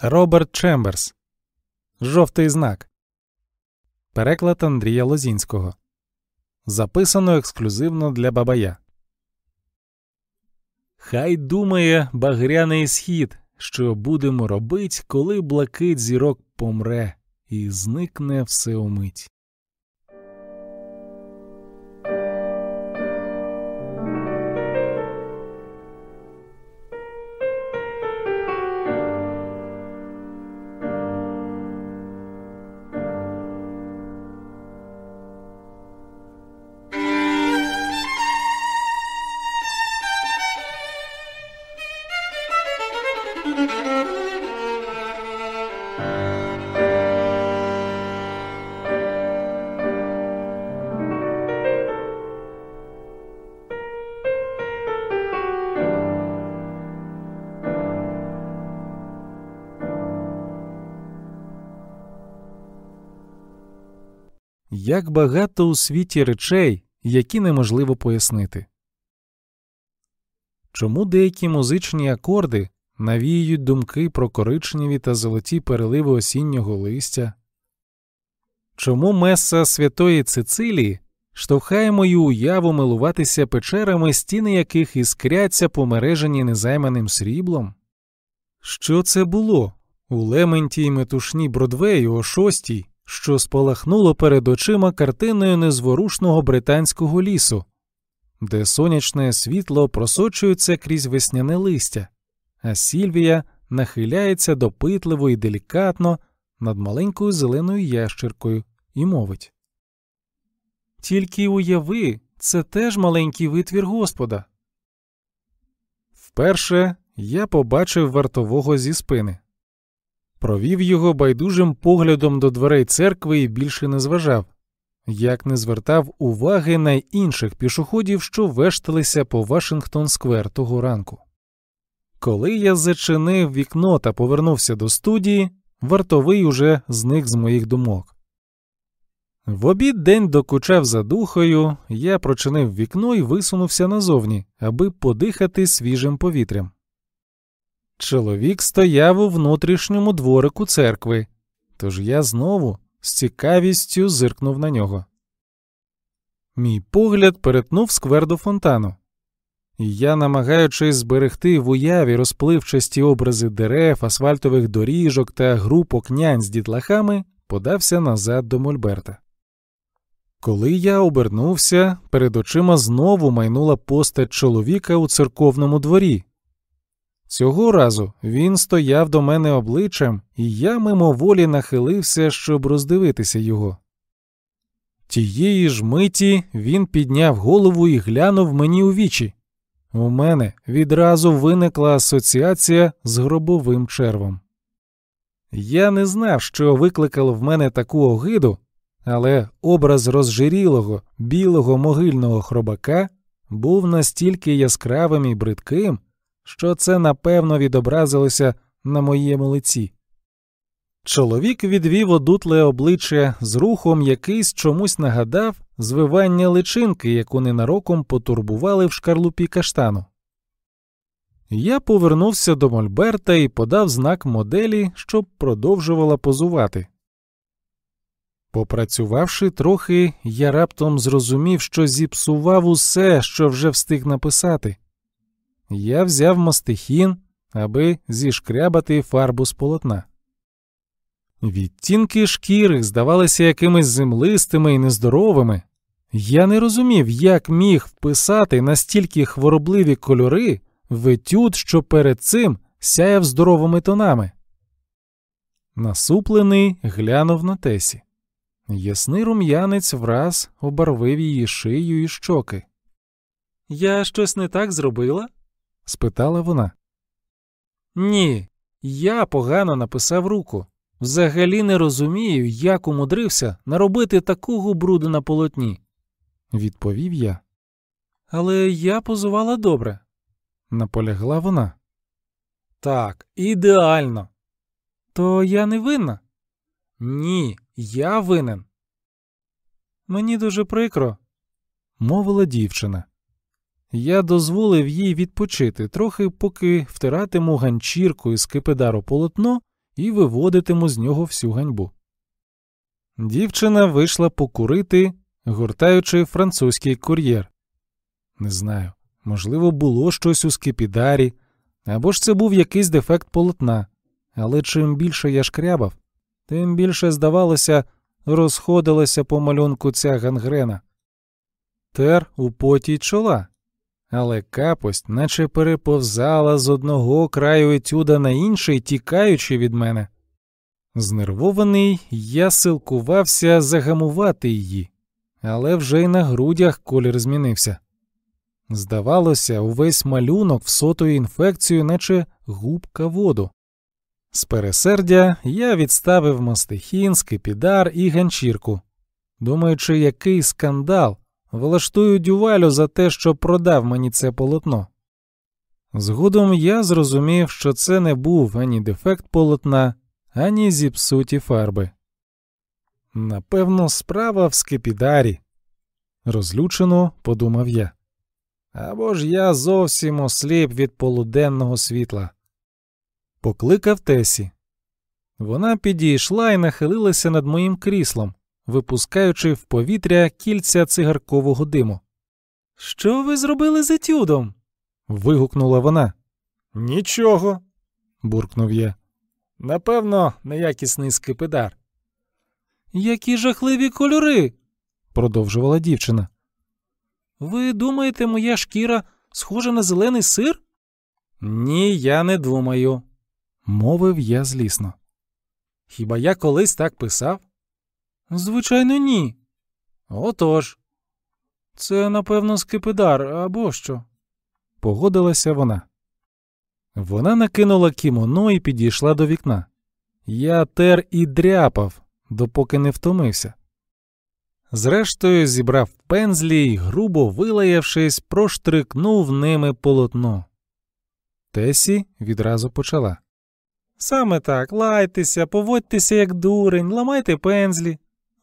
Роберт Чемберс. Жовтий знак. Переклад Андрія Лозінського. Записано ексклюзивно для Бабая. Хай думає багряний схід, що будемо робить, коли блакить зірок помре і зникне все умить. Як багато у світі речей, які неможливо пояснити. Чому деякі музичні акорди навіюють думки про коричневі та золоті переливи осіннього листя? Чому меса святої Цицилії штовхає мою уяву милуватися печерами, стіни яких іскряться помережені незайманим сріблом? Що це було у лементі й метушні Бродвею о шостій? Що спалахнуло перед очима картиною незворушного британського лісу, де сонячне світло просочується крізь весняне листя, а Сільвія нахиляється допитливо і делікатно над маленькою зеленою ящеркою і мовить. Тільки уяви, це теж маленький витвір Господа. Вперше я побачив вартового зі спини провів його байдужим поглядом до дверей церкви і більше не зважав, як не звертав уваги на інших пішоходів, що вешталися по Вашингтон Сквер того ранку. Коли я зачинив вікно та повернувся до студії, вартовий уже зник з моїх думок. В обід день докучав за духою, я прочинив вікно і висунувся назовні, аби подихати свіжим повітрям. Чоловік стояв у внутрішньому дворику церкви, тож я знову з цікавістю зиркнув на нього. Мій погляд перетнув сквер до фонтану, і я, намагаючись зберегти в уяві розпливчасті образи дерев, асфальтових доріжок та групок нянь з дітлахами, подався назад до Мольберта. Коли я обернувся, перед очима знову майнула постать чоловіка у церковному дворі. Цього разу він стояв до мене обличчям, і я мимоволі нахилився, щоб роздивитися його. Тієї ж миті він підняв голову і глянув мені у вічі. У мене відразу виникла асоціація з гробовим червом. Я не знав, що викликало в мене таку огиду, але образ розжирілого білого могильного хробака був настільки яскравим і бридким що це напевно відобразилося на моєму лиці. Чоловік відвів одутле обличчя з рухом якийсь чомусь нагадав звивання личинки, яку ненароком потурбували в шкарлупі каштану. Я повернувся до Мольберта і подав знак моделі, щоб продовжувала позувати. Попрацювавши трохи, я раптом зрозумів, що зіпсував усе, що вже встиг написати. Я взяв мастихін, аби зішкрябати фарбу з полотна. Відтінки шкіри здавалися якимись землистими і нездоровими. Я не розумів, як міг вписати настільки хворобливі кольори в етюд, що перед цим сяяв здоровими тонами. Насуплений глянув на тесі. Ясний рум'янець враз обарвив її шию і щоки. Я щось не так зробила? Спитала вона. Ні, я погано написав руку. Взагалі не розумію, як умудрився наробити такого бруду на полотні, відповів я. Але я позувала добре, наполягла вона. Так, ідеально. То я не винна? Ні, я винен. Мені дуже прикро, мовила дівчина. Я дозволив їй відпочити трохи, поки втиратиму ганчіркою з кипидару полотно і виводитиму з нього всю ганьбу. Дівчина вийшла покурити, гуртаючи французький кур'єр. Не знаю, можливо, було щось у скипідарі, або ж це був якийсь дефект полотна, але чим більше я шкрябав, тим більше, здавалося, розходилася по малюнку ця гангрена. Тер у поті чола, але капость, наче переповзала з одного краю етюда на інший, тікаючи від мене. Знервований, я силкувався загамувати її, але вже й на грудях колір змінився. Здавалося, увесь малюнок всотує інфекцію, наче губка воду. З пересердя я відставив мастихін, скипідар і ганчірку, думаючи, який скандал влаштую дювалю за те, що продав мені це полотно. Згодом я зрозумів, що це не був ані дефект полотна, ані зіпсуті фарби. Напевно, справа в скипідарі, розлючено подумав я. Або ж я зовсім осліп від полуденного світла. Покликав Тесі. Вона підійшла і нахилилася над моїм кріслом, випускаючи в повітря кільця цигаркового диму. Що ви зробили з етюдом? вигукнула вона. Нічого, буркнув я. Напевно, неякісний скипидар. Які жахливі кольори, продовжувала дівчина. Ви думаєте, моя шкіра схожа на зелений сир? Ні, я не думаю, мовив я злісно. Хіба я колись так писав? Звичайно, ні. Отож. Це, напевно, скипидар або що. Погодилася вона. Вона накинула кімоно і підійшла до вікна. Я тер і дряпав, допоки не втомився. Зрештою, зібрав пензлі і, грубо вилаявшись, проштрикнув ними полотно. Тесі відразу почала. Саме так, лайтеся, поводьтеся як дурень, ламайте пензлі.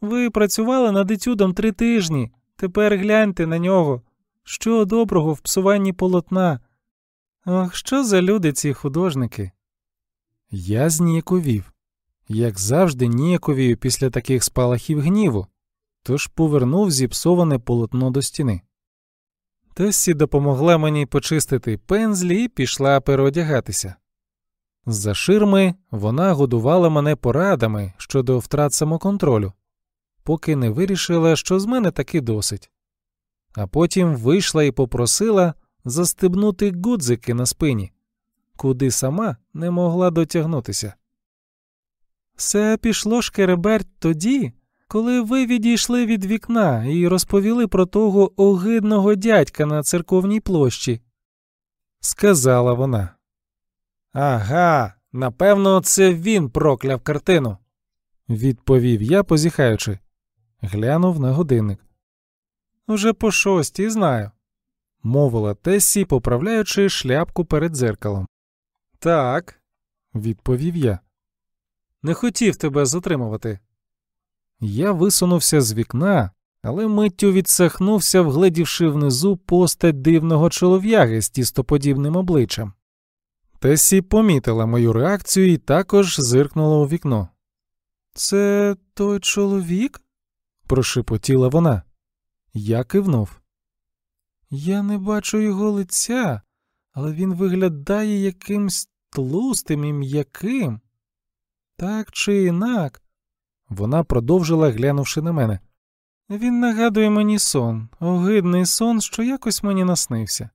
Ви працювали над етюдом три тижні. Тепер гляньте на нього. Що доброго в псуванні полотна. Ох, що за люди ці художники? Я зніяковів, як завжди, ніяковію після таких спалахів гніву, тож повернув зіпсоване полотно до стіни. Тесі допомогла мені почистити пензлі і пішла переодягатися. З-за ширми вона годувала мене порадами щодо втрат самоконтролю, поки не вирішила, що з мене таки досить. А потім вийшла і попросила застебнути гудзики на спині, куди сама не могла дотягнутися. Все пішло шкереберть тоді, коли ви відійшли від вікна і розповіли про того огидного дядька на церковній площі, сказала вона. Ага, напевно, це він прокляв картину, відповів я, позіхаючи. Глянув на годинник. Уже по шостій знаю, мовила Тесі, поправляючи шляпку перед дзеркалом. Так, відповів я. Не хотів тебе затримувати. Я висунувся з вікна, але миттю відсахнувся, вгледівши внизу постать дивного чолов'яги з тістоподібним обличчям. Тесі помітила мою реакцію і також зиркнула у вікно. Це той чоловік? Прошепотіла вона. Я кивнув. Я не бачу його лиця, але він виглядає якимсь тлустим і м'яким. Так чи інак, вона продовжила, глянувши на мене. Він нагадує мені сон, огидний сон, що якось мені наснився.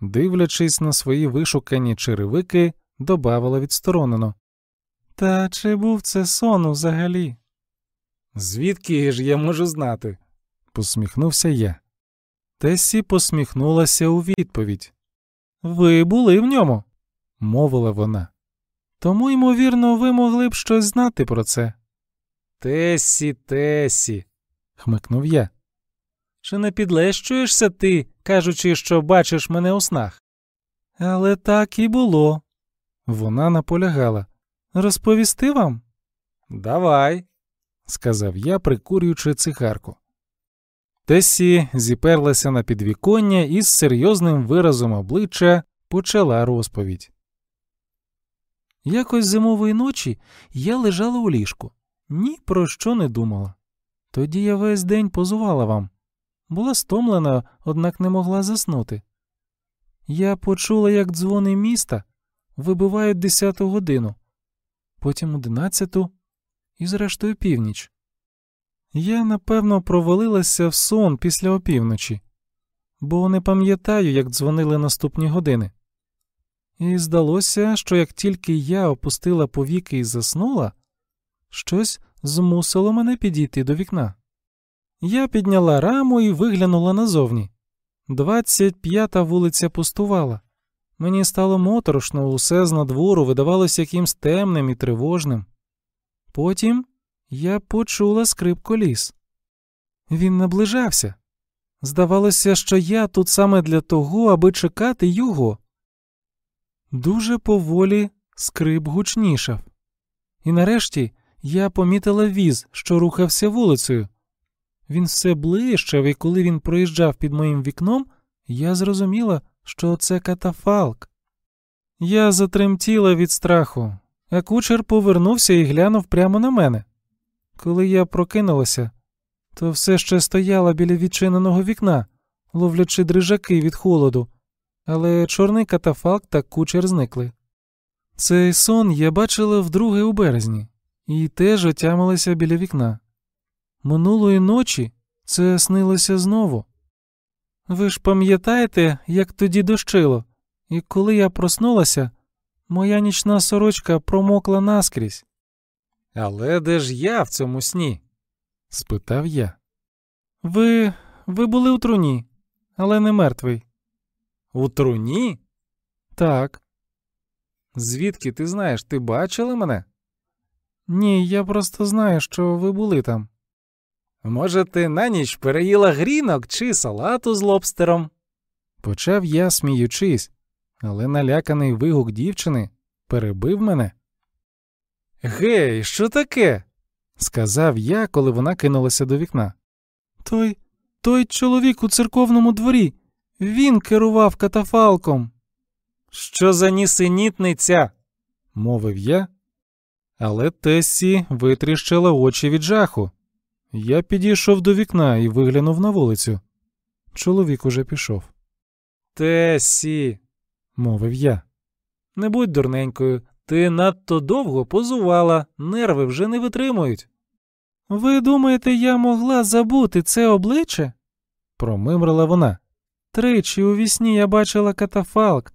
Дивлячись на свої вишукані черевики, добавила відсторонено. Та чи був це сон взагалі? Звідки ж я можу знати? посміхнувся я. Тесі посміхнулася у відповідь. Ви були в ньому, мовила вона. Тому, ймовірно, ви могли б щось знати про це. Тесі, Тесі, хмикнув я. Чи не підлещуєшся ти, кажучи, що бачиш мене у снах? Але так і було. Вона наполягала. Розповісти вам? Давай, сказав я, прикурюючи цигарку. Тесі зіперлася на підвіконня і з серйозним виразом обличчя почала розповідь. Якось зимової ночі я лежала у ліжку, ні про що не думала. Тоді я весь день позувала вам. Була стомлена, однак не могла заснути. Я почула, як дзвони міста вибивають десяту годину, потім одинадцяту і, зрештою, північ. Я, напевно, провалилася в сон після опівночі, бо не пам'ятаю, як дзвонили наступні години. І здалося, що як тільки я опустила повіки і заснула, щось змусило мене підійти до вікна. Я підняла раму і виглянула назовні. Двадцять п'ята вулиця пустувала. Мені стало моторошно, усе з надвору видавалося якимсь темним і тривожним. Потім я почула скрип коліс. Він наближався. Здавалося, що я тут саме для того, аби чекати його. Дуже поволі скрип гучнішав. І нарешті я помітила віз, що рухався вулицею. Він все ближчав, і коли він проїжджав під моїм вікном, я зрозуміла, що це катафалк. Я затремтіла від страху, а кучер повернувся і глянув прямо на мене. Коли я прокинулася, то все ще стояла біля відчиненого вікна, ловлячи дрижаки від холоду, але чорний катафалк та кучер зникли. Цей сон я бачила вдруге у березні і теж отямилася біля вікна. Минулої ночі це снилося знову. Ви ж пам'ятаєте, як тоді дощило, і коли я проснулася, моя нічна сорочка промокла наскрізь. Але де ж я в цьому сні? спитав я. Ви ви були у труні, але не мертвий. У труні? Так. Звідки ти знаєш, ти бачила мене? Ні, я просто знаю, що ви були там. Може, ти на ніч переїла грінок чи салату з лобстером? Почав я, сміючись, але наляканий вигук дівчини перебив мене. Гей, що таке? сказав я, коли вона кинулася до вікна. Той той чоловік у церковному дворі. Він керував катафалком. Що за нісенітниця? мовив я. Але Тессі витріщила очі від жаху. Я підійшов до вікна і виглянув на вулицю. Чоловік уже пішов. Тесі, мовив я. Не будь дурненькою, ти надто довго позувала, нерви вже не витримують. Ви думаєте, я могла забути це обличчя? промимрила вона. Тричі у вісні я бачила катафалк.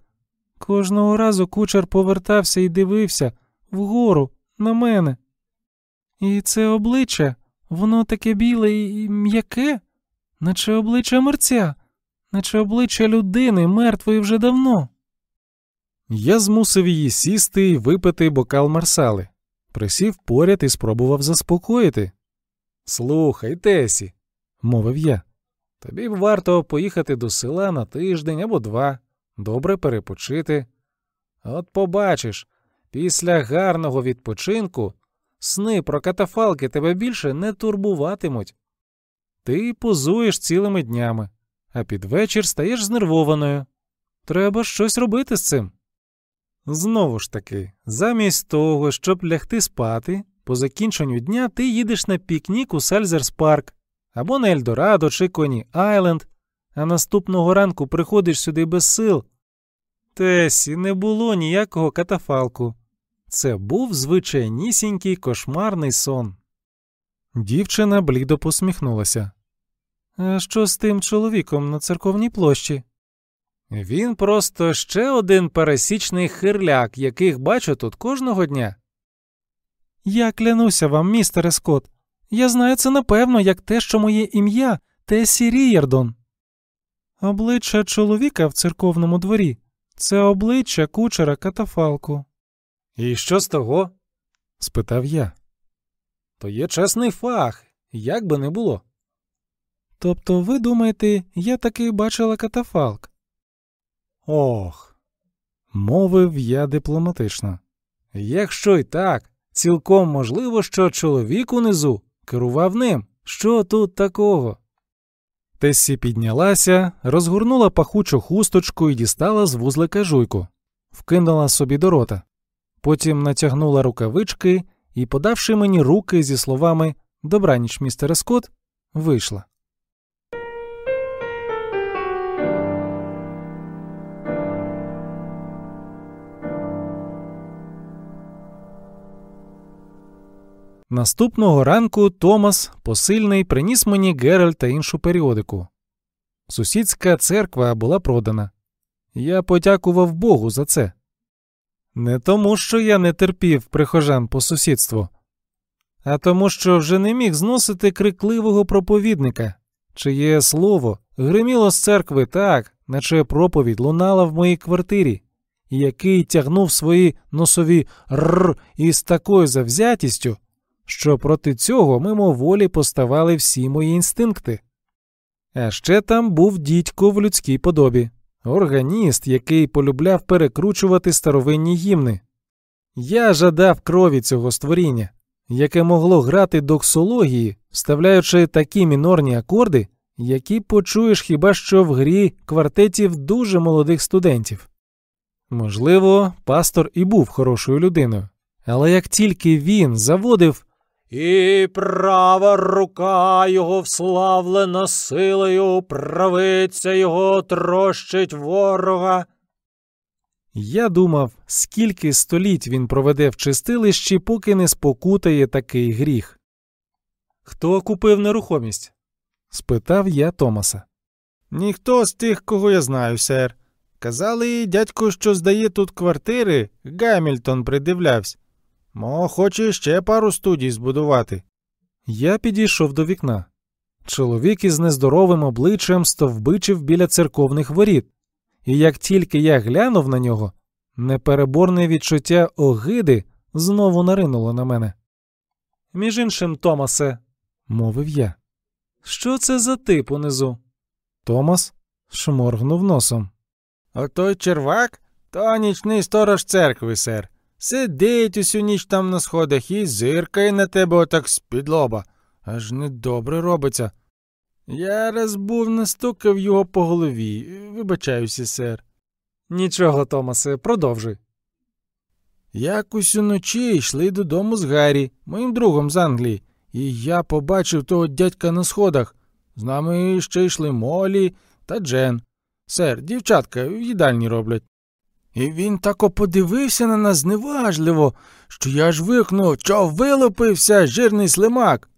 Кожного разу кучер повертався і дивився вгору на мене. І це обличчя, воно таке біле і м'яке, наче обличчя мерця, наче обличчя людини, мертвої вже давно. Я змусив її сісти і випити бокал марсали, присів поряд і спробував заспокоїти. Слухай, Тесі, мовив я, тобі б варто поїхати до села на тиждень або два, добре перепочити. От побачиш, після гарного відпочинку сни про катафалки тебе більше не турбуватимуть. Ти позуєш цілими днями, а під вечір стаєш знервованою. Треба щось робити з цим. Знову ж таки, замість того, щоб лягти спати, по закінченню дня ти їдеш на пікнік у Сальзерс Парк або на Ельдорадо чи Коні Айленд, а наступного ранку приходиш сюди без сил. Тесі, не було ніякого катафалку. Це був звичайнісінький кошмарний сон. Дівчина блідо посміхнулася. А що з тим чоловіком на церковній площі? Він просто ще один пересічний хирляк, яких бачу тут кожного дня. Я клянуся вам, містере Скотт. Я знаю це напевно, як те, що моє ім'я Тесі Рієрдон. Обличчя чоловіка в церковному дворі це обличчя кучера катафалку. І що з того? спитав я. То є чесний фах, як би не було. Тобто ви думаєте, я таки бачила катафалк? Ох, мовив я дипломатично. Якщо й так, цілком можливо, що чоловік унизу керував ним. Що тут такого? Тесі піднялася, розгорнула пахучу хусточку і дістала з вузлика жуйку, вкинула собі до рота. потім натягнула рукавички і, подавши мені руки зі словами Добраніч, містере Скотт, вийшла. Наступного ранку Томас, посильний, приніс мені Геральт та іншу періодику. Сусідська церква була продана. Я подякував Богу за це. Не тому, що я не терпів прихожан по сусідству, а тому, що вже не міг зносити крикливого проповідника, чиє слово гриміло з церкви так, наче проповідь лунала в моїй квартирі, який тягнув свої носові р із такою завзятістю, що проти цього мимоволі поставали всі мої інстинкти. А ще там був дідько в людській подобі, органіст, який полюбляв перекручувати старовинні гімни. Я жадав крові цього створіння, яке могло грати доксології, вставляючи такі мінорні акорди, які почуєш хіба що в грі квартетів дуже молодих студентів. Можливо, пастор і був хорошою людиною, але як тільки він заводив і права рука його вславлена силою, правиця його трощить ворога. Я думав, скільки століть він проведе в чистилищі, поки не спокутає такий гріх. Хто купив нерухомість? спитав я Томаса. Ніхто з тих, кого я знаю, сер. Казали дядько, що здає тут квартири, Гамільтон придивлявся. Мо хоче ще пару студій збудувати. Я підійшов до вікна. Чоловік із нездоровим обличчям стовбичив біля церковних воріт, і як тільки я глянув на нього, непереборне відчуття огиди знову наринуло на мене. Між іншим, Томасе, мовив я. Що це за тип унизу? Томас шморгнув носом. Отой червак то нічний сторож церкви, сер. Сидить усю ніч там на сходах і зиркає на тебе отак з-під лоба. Аж недобре робиться. Я раз був настукав його по голові. Вибачаюся, сер. Нічого, Томасе, продовжуй. Якось уночі йшли додому з Гаррі, моїм другом з Англії, і я побачив того дядька на сходах. З нами ще йшли Молі та Джен. Сер, дівчатка в їдальні роблять. І він тако подивився на нас зневажливо, що я ж викнув, що вилупився жирний слимак.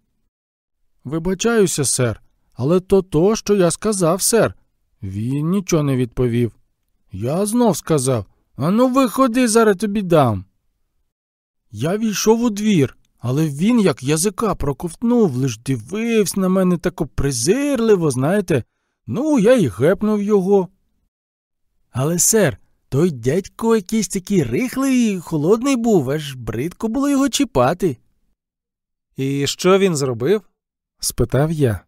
Вибачаюся, сер, але то то, що я сказав, сер. Він нічого не відповів. Я знов сказав Ану, виходи, зараз тобі дам. Я війшов у двір, але він, як язика, проковтнув, лиш дивився на мене тако презирливо, знаєте. Ну, я й гепнув його. Але, сер, той дядько якийсь такий рихлий і холодний був, аж бридко було його чіпати. І що він зробив? спитав я.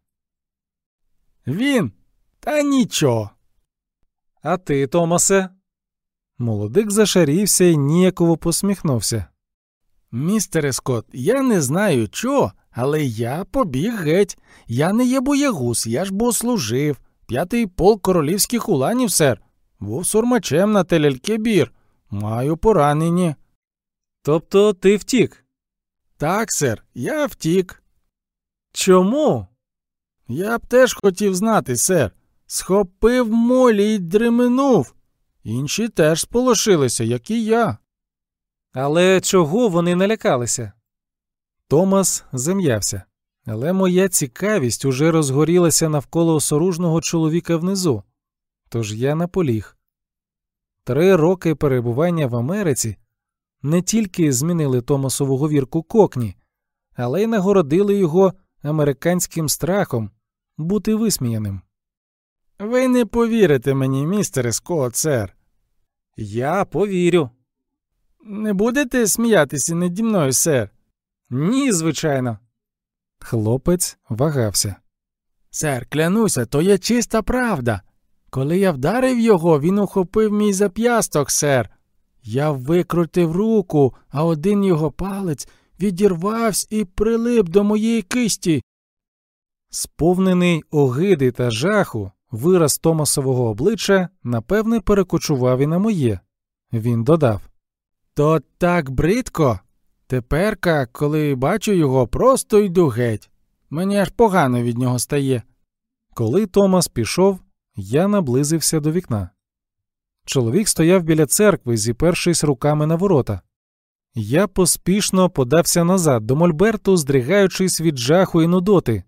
Він? Та нічого. А ти, Томасе? Молодик зашарівся і ніяково посміхнувся. Містере Скотт, я не знаю чого, але я побіг геть. Я не є боягуз, я ж бо служив. П'ятий полк королівських уланів, сер. Був сурмачем на телялькебір. Маю поранені. Тобто ти втік? Так, сер, я втік. Чому? Я б теж хотів знати, сер. Схопив молі й дременув. Інші теж сполошилися, як і я. Але чого вони налякалися? Томас зам'явся, але моя цікавість уже розгорілася навколо осоружного чоловіка внизу. Тож я наполіг. Три роки перебування в Америці не тільки змінили Томасову говірку кокні, але й нагородили його американським страхом бути висміяним. Ви не повірите мені, містере Скотт, сер. Я повірю. Не будете сміятися наді мною, сер? Ні, звичайно. Хлопець вагався. Сер, клянуся, то є чиста правда. Коли я вдарив його, він ухопив мій зап'ясток, сер. Я викрутив руку, а один його палець відірвався і прилип до моєї кисті. Сповнений огиди та жаху, вираз Томасового обличчя, напевне, перекочував і на моє. Він додав То так бридко. Теперка, коли бачу його, просто йду геть. Мені аж погано від нього стає. Коли Томас пішов, я наблизився до вікна. Чоловік стояв біля церкви, зіпершись руками на ворота. Я поспішно подався назад до Мольберту, здригаючись від жаху і нудоти.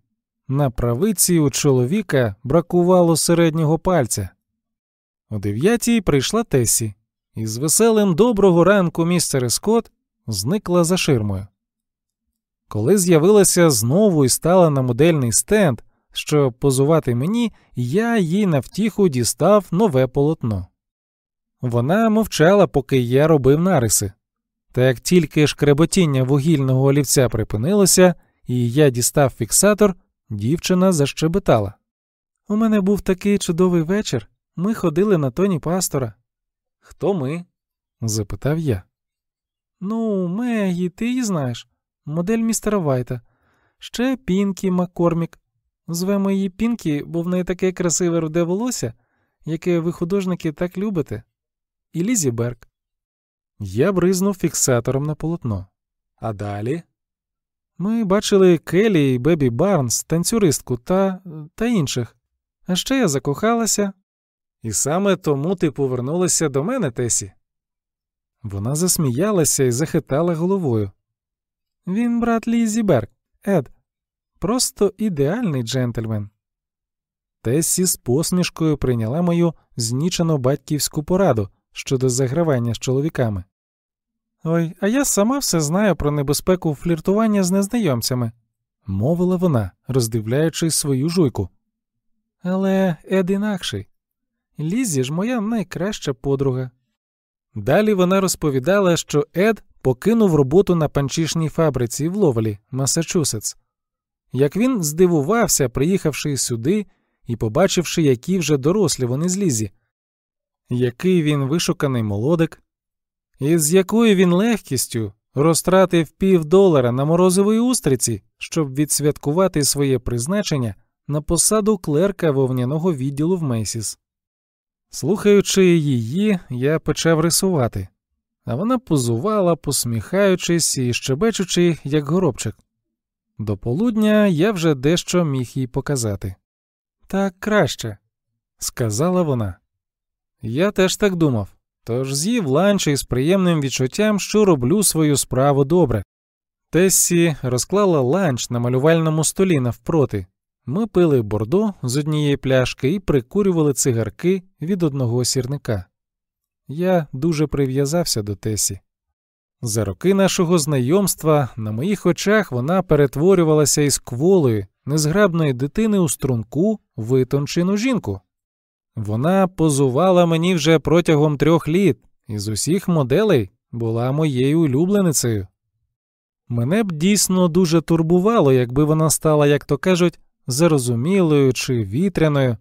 На правиці у чоловіка бракувало середнього пальця. О дев'ятій прийшла Тесі, і з веселим доброго ранку містере Скотт зникла за ширмою. Коли з'явилася знову і стала на модельний стенд, щоб позувати мені, я їй на втіху дістав нове полотно. Вона мовчала, поки я робив нариси. Та як тільки шкреботіння вугільного олівця припинилося, і я дістав фіксатор, дівчина защебетала. У мене був такий чудовий вечір. Ми ходили на тоні пастора. Хто ми? запитав я. Ну, Мегі, ти її знаєш, модель містера Вайта. Ще Пінкі Маккормік. Звемо її Пінкі, бо в неї таке красиве руде волосся, яке ви художники так любите. І Лізі Берг. Я бризнув фіксатором на полотно. А далі? Ми бачили Келі і Бебі Барнс, танцюристку та та інших. А ще я закохалася. І саме тому ти повернулася до мене, Тесі. Вона засміялася і захитала головою. Він брат Лізі Берг, Ед, просто ідеальний джентльмен. Тесі з посмішкою прийняла мою знічену батьківську пораду щодо загравання з чоловіками. Ой, а я сама все знаю про небезпеку фліртування з незнайомцями, мовила вона, роздивляючи свою жуйку. Але Ед інакший. Лізі ж моя найкраща подруга. Далі вона розповідала, що Ед покинув роботу на панчішній фабриці в Ловелі, Масачусетс. Як він здивувався, приїхавши сюди і побачивши, які вже дорослі вони з Лізі, який він вишуканий молодик, і з якою він легкістю розтратив пів долара на морозовій устриці, щоб відсвяткувати своє призначення на посаду клерка вовняного відділу в Мейсіс. Слухаючи її, я почав рисувати, а вона позувала, посміхаючись і щебечучи, як горобчик. До полудня я вже дещо міг їй показати. Так краще, сказала вона. Я теж так думав, тож з'їв ланч із приємним відчуттям, що роблю свою справу добре. Тессі розклала ланч на малювальному столі навпроти. Ми пили бордо з однієї пляшки і прикурювали цигарки від одного сірника. Я дуже прив'язався до Тесі. За роки нашого знайомства на моїх очах вона перетворювалася із кволої, незграбної дитини у струнку, витончену жінку. Вона позувала мені вже протягом трьох літ і з усіх моделей була моєю улюбленицею. Мене б дійсно дуже турбувало, якби вона стала, як то кажуть, зарозумілою чи вітряною,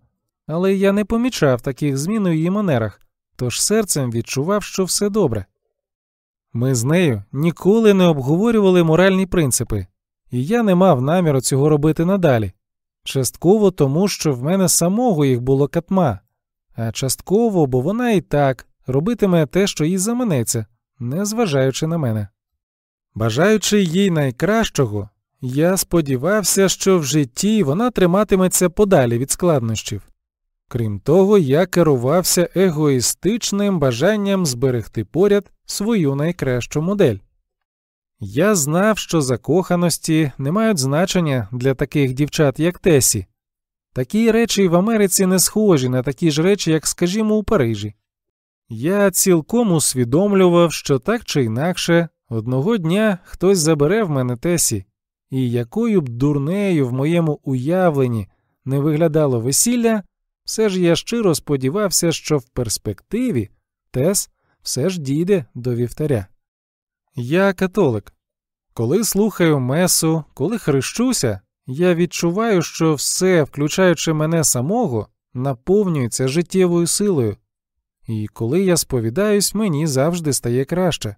але я не помічав таких змін у її манерах, тож серцем відчував, що все добре. Ми з нею ніколи не обговорювали моральні принципи, і я не мав наміру цього робити надалі. Частково тому, що в мене самого їх було катма, а частково, бо вона і так робитиме те, що їй заманеться, не зважаючи на мене. Бажаючи їй найкращого, я сподівався, що в житті вона триматиметься подалі від складнощів. Крім того, я керувався егоїстичним бажанням зберегти поряд свою найкращу модель. Я знав, що закоханості не мають значення для таких дівчат, як Тесі. Такі речі в Америці не схожі на такі ж речі, як, скажімо, у Парижі. Я цілком усвідомлював, що так чи інакше одного дня хтось забере в мене Тесі, і якою б дурнею в моєму уявленні не виглядало весілля, все ж я щиро сподівався, що в перспективі Тес все ж дійде до вівтаря. Я католик. Коли слухаю месу, коли хрещуся, я відчуваю, що все, включаючи мене самого, наповнюється життєвою силою, і коли я сповідаюсь, мені завжди стає краще.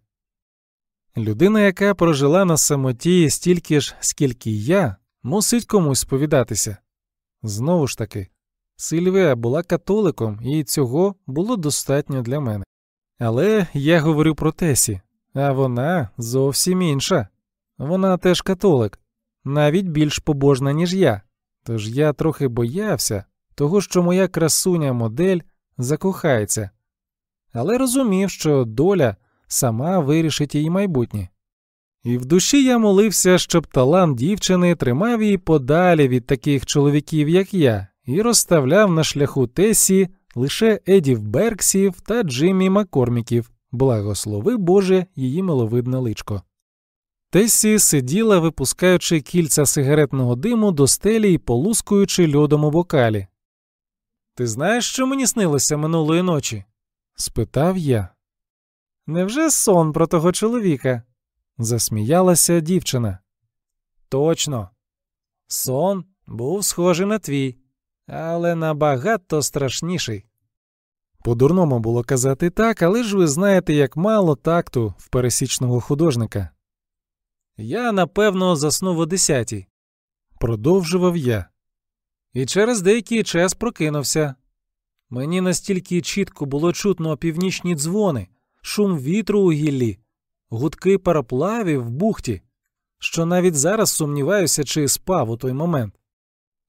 Людина, яка прожила на самоті стільки ж, скільки я, мусить комусь сповідатися. Знову ж таки, Сильвія була католиком, і цього було достатньо для мене. Але я говорю про Тесі, а вона зовсім інша. Вона теж католик, навіть більш побожна, ніж я. Тож я трохи боявся того, що моя красуня модель закохається, але розумів, що доля сама вирішить її майбутнє. І в душі я молився, щоб талант дівчини тримав її подалі від таких чоловіків, як я, і розставляв на шляху Тесі лише Едів Берксів та Джиммі Маккорміків, благослови Боже її миловидне личко. Тесі сиділа, випускаючи кільця сигаретного диму до стелі і полускуючи льодом у бокалі. Ти знаєш, що мені снилося минулої ночі? спитав я. Невже сон про того чоловіка? засміялася дівчина. Точно. Сон був схожий на твій, але набагато страшніший. По дурному було казати так, але ж ви знаєте, як мало такту в пересічного художника. Я напевно заснув о десятій, продовжував я, і через деякий час прокинувся. Мені настільки чітко було чутно північні дзвони, шум вітру у гіллі, гудки пароплавів в бухті, що навіть зараз сумніваюся, чи спав у той момент.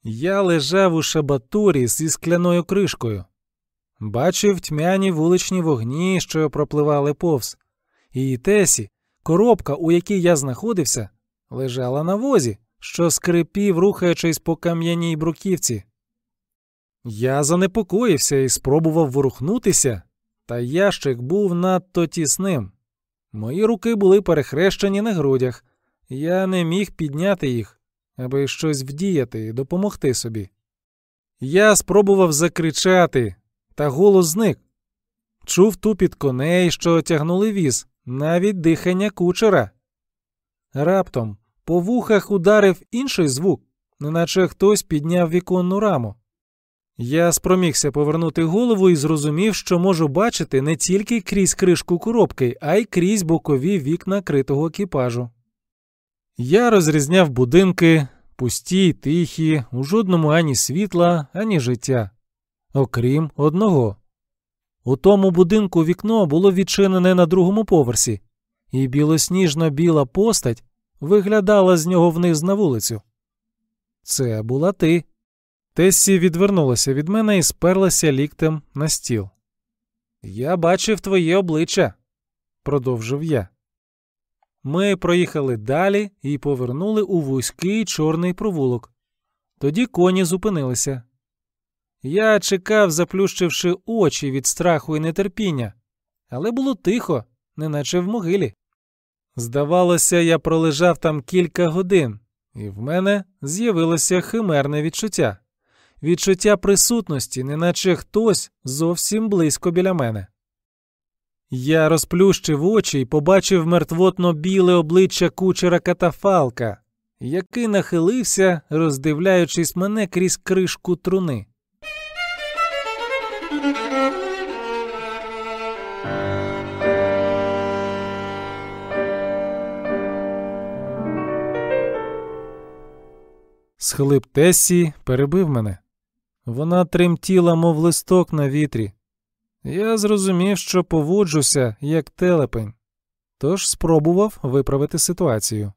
Я лежав у шабатурі зі скляною кришкою, бачив тьмяні вуличні вогні, що пропливали повз, і Тесі, коробка, у якій я знаходився, лежала на возі, що скрипів, рухаючись по кам'яній бруківці. Я занепокоївся і спробував ворухнутися, та ящик був надто тісним. Мої руки були перехрещені на грудях, я не міг підняти їх, аби щось вдіяти допомогти собі. Я спробував закричати, та голос зник. Чув тупіт коней, що тягнули віз, навіть дихання кучера. Раптом по вухах ударив інший звук, неначе хтось підняв віконну раму. Я спромігся повернути голову і зрозумів, що можу бачити не тільки крізь кришку коробки, а й крізь бокові вікна критого екіпажу. Я розрізняв будинки, пусті тихі, у жодному ані світла, ані життя, окрім одного. У тому будинку вікно було відчинене на другому поверсі, і білосніжно біла постать виглядала з нього вниз на вулицю. Це була ти. Тесі відвернулася від мене і сперлася ліктем на стіл. Я бачив твоє обличчя, продовжив я. Ми проїхали далі і повернули у вузький чорний провулок. Тоді коні зупинилися. Я чекав, заплющивши очі від страху і нетерпіння, але було тихо, неначе в могилі. Здавалося, я пролежав там кілька годин, і в мене з'явилося химерне відчуття відчуття присутності, неначе хтось зовсім близько біля мене. Я розплющив очі і побачив мертвотно біле обличчя кучера катафалка, який нахилився, роздивляючись мене крізь кришку труни. Схлип Тесі перебив мене. Вона тремтіла, мов листок на вітрі. Я зрозумів, що поводжуся, як телепень, тож спробував виправити ситуацію.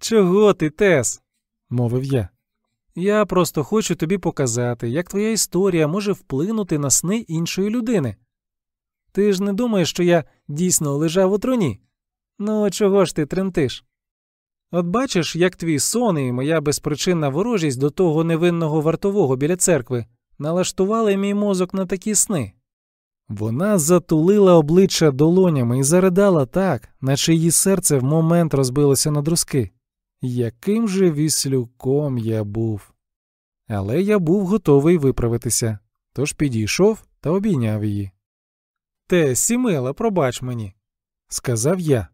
Чого ти, Тес? мовив я. Я просто хочу тобі показати, як твоя історія може вплинути на сни іншої людини. Ти ж не думаєш, що я дійсно лежав у троні? Ну, чого ж ти тремтиш? От бачиш, як твій сон і моя безпричинна ворожість до того невинного вартового біля церкви налаштували мій мозок на такі сни. Вона затулила обличчя долонями і заридала так, наче її серце в момент розбилося на друзки. Яким же віслюком я був. Але я був готовий виправитися, тож підійшов та обійняв її. Те, сімила, пробач мені, сказав я.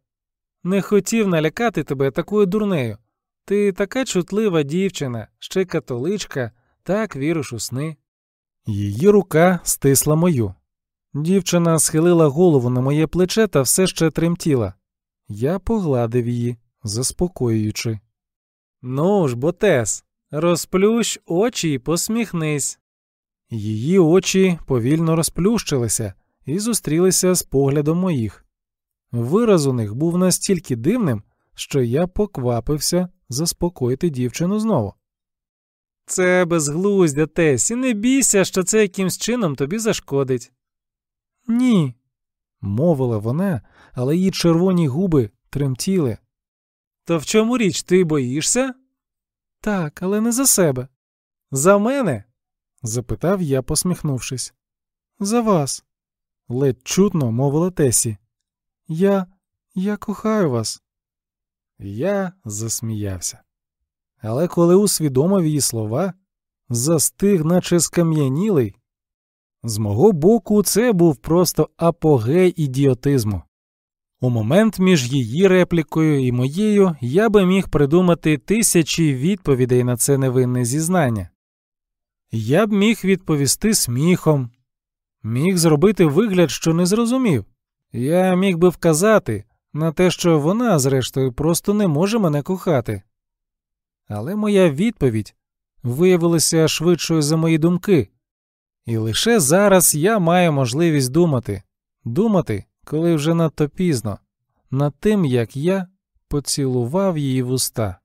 Не хотів налякати тебе такою дурнею. Ти така чутлива дівчина, ще католичка, так віриш у сни. Її рука стисла мою. Дівчина схилила голову на моє плече та все ще тремтіла. Я погладив її, заспокоюючи. Ну ж, ботес, розплющ очі і посміхнись. Її очі повільно розплющилися і зустрілися з поглядом моїх. вираз у них був настільки дивним, що я поквапився заспокоїти дівчину знову. Це безглуздя, Тесі, не бійся, що це якимсь чином тобі зашкодить. Ні, мовила вона, але її червоні губи тремтіли. То в чому річ ти боїшся? Так, але не за себе. За мене? запитав я, посміхнувшись. За вас, ледь чутно мовила Тесі. Я. я кохаю вас. Я засміявся. Але коли усвідомив її слова, застиг, наче скам'янілий. З мого боку, це був просто апогей ідіотизму. У момент між її реплікою і моєю я би міг придумати тисячі відповідей на це невинне зізнання. Я б міг відповісти сміхом, міг зробити вигляд, що не зрозумів. Я міг би вказати на те, що вона, зрештою, просто не може мене кохати. Але моя відповідь виявилася швидшою за мої думки, і лише зараз я маю можливість думати, думати, коли вже надто пізно, над тим, як я поцілував її в уста.